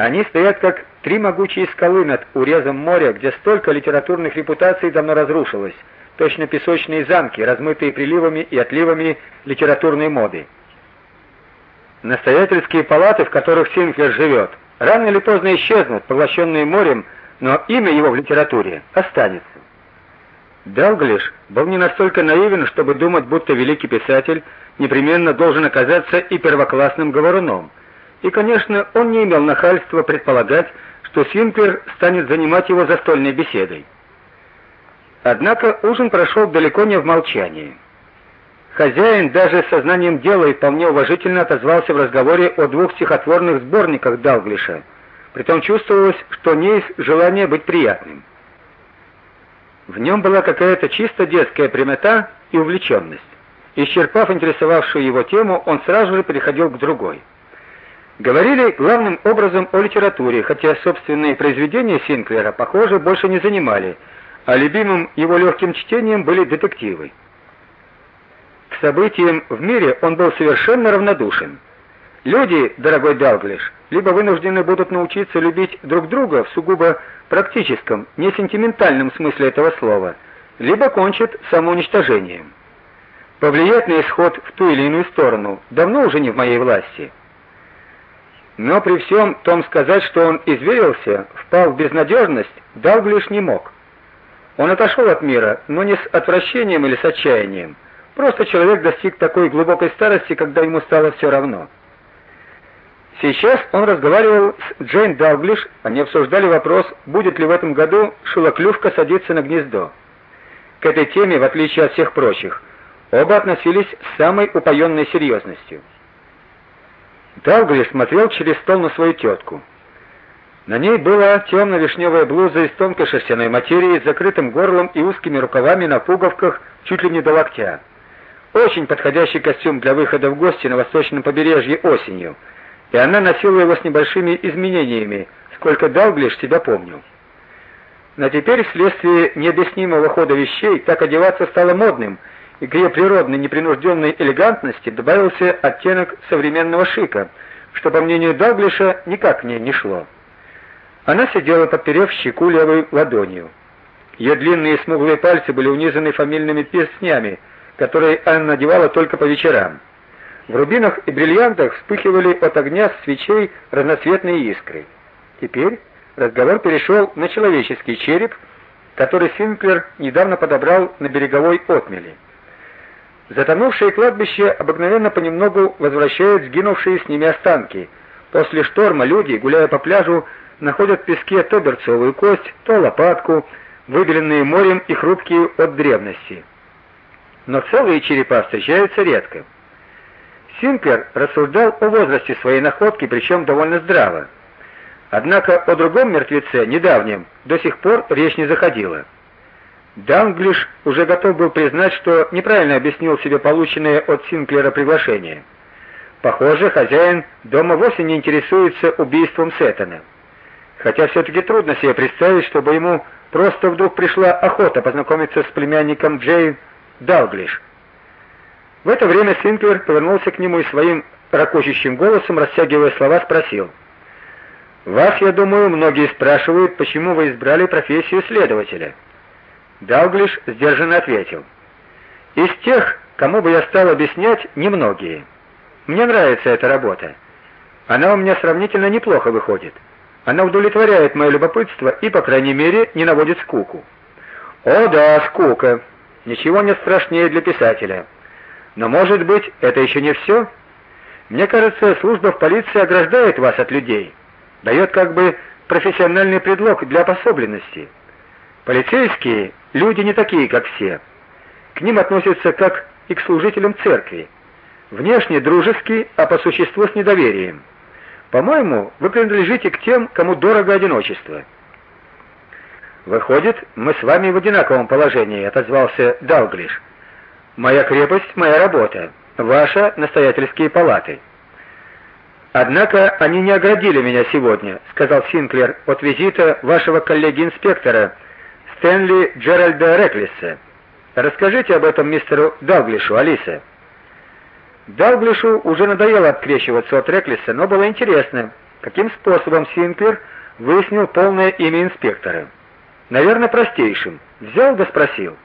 Они стоят как три могучие скалы над урезом моря, где столько литературных репутаций давно разрушилось, точно песочные замки, размытые приливами и отливами литературной моды. Настоятельские палаты, в которых Синклер живет, рано или поздно исчезнут, поглощенные морем, но имя его в литературе останется. Далглиш был не настолько наивен, чтобы думать, будто великий писатель непременно должен оказаться и первоклассным говоруном. И, конечно, он не имел нахальства предполагать, что Синклер станет занимать его застольной беседой. Однако ужин прошел далеко не в молчании. Хозяин даже с сознанием дела и вполне уважительно отозвался в разговоре о двух стихотворных сборниках Далглиша. Притом чувствовалось, что не из желания быть приятным. В нем была какая-то чисто детская прямота и увлеченность. Исчерпав интересовавшую его тему, он сразу же переходил к другой. Говорили главным образом о литературе, хотя собственные произведения Синклера, похоже, больше не занимали, а любимым его легким чтением были детективы. К событиям в мире он был совершенно равнодушен. Люди, дорогой Далглиш, либо вынуждены будут научиться любить друг друга в сугубо практическом, не сентиментальном смысле этого слова, либо кончат самоуничтожением. Повлиять на исход в ту или иную сторону давно уже не в моей власти. Но при всем том сказать, что он изверился, впал в безнадежность, Далглиш не мог. Он отошел от мира, но не с отвращением или с отчаянием. Просто человек достиг такой глубокой старости, когда ему стало все равно. Сейчас он разговаривал с Джейн Далглиш, они обсуждали вопрос, будет ли в этом году шелоклювка садиться на гнездо. К этой теме, в отличие от всех прочих, оба относились с самой упоенной серьезностью. Далглиш смотрел через стол на свою тетку. На ней была темно вишневая блуза из тонкой шерстяной материи с закрытым горлом и узкими рукавами на пуговках чуть ли не до локтя. Очень подходящий костюм для выхода в гости на восточном побережье осенью, и она носила его с небольшими изменениями, сколько Далглиш себя помнил. Но теперь вследствие необъяснимого хода вещей так одеваться стало модным, и к ее природной непринужденной элегантности добавился оттенок современного шика, что, по мнению Далглиша, никак к ней не шло. Она сидела, подперев щеку левой ладонью. Ее длинные смуглые пальцы были унизаны фамильными перстнями, которые она надевала только по вечерам. В рубинах и бриллиантах вспыхивали от огня свечей разноцветные искры. Теперь разговор перешел на человеческий череп, который Синклер недавно подобрал на береговой отмели. Затонувшие кладбища обыкновенно понемногу возвращают сгинувшие с ними останки. После шторма люди, гуляя по пляжу, находят в песке то берцовую кость, то лопатку, выбеленные морем и хрупкие от древности. Но целые черепа встречаются редко. Синклер рассуждал о возрасте своей находки, причем довольно здраво. Однако о другом мертвеце, недавнем, до сих пор речь не заходила. Данглиш уже готов был признать, что неправильно объяснил себе полученное от Синклера приглашение. Похоже, хозяин дома вовсе не интересуется убийством Сеттона. Хотя все таки трудно себе представить, чтобы ему просто вдруг пришла охота познакомиться с племянником Джей Далглиш. В это время Синклер повернулся к нему и своим ракочущим голосом, растягивая слова, спросил: "Вас, я думаю, многие спрашивают, почему вы избрали профессию следователя?" Далглиш сдержанно ответил: "Из тех, кому бы я стал объяснять, немногие. Мне нравится эта работа. Она у меня сравнительно неплохо выходит. Она удовлетворяет мое любопытство и, по крайней мере, не наводит скуку". "О да, скука. Ничего не страшнее для писателя. Но, может быть, это еще не все? Мне кажется, служба в полиции ограждает вас от людей, дает как бы профессиональный предлог для пособленности. Полицейские люди не такие, как все. К ним относятся как и к служителям церкви. Внешне дружески, а по существу с недоверием. По-моему, вы принадлежите к тем, кому дорого одиночество. Выходит, мы с вами в одинаковом положении, отозвался Далглиш. Моя крепость моя работа, ваша настоятельские палаты. Однако они не оградили меня сегодня, сказал Синклер от визита вашего коллеги-инспектора Стэнли Джеральда Реклиса. Расскажите об этом мистеру Далглишу, Алиса. Далглишу уже надоело открещиваться от Реклиса, но было интересно, Каким способом Синклер выяснил полное имя инспектора? Наверное, простейшим. Взял да спросил.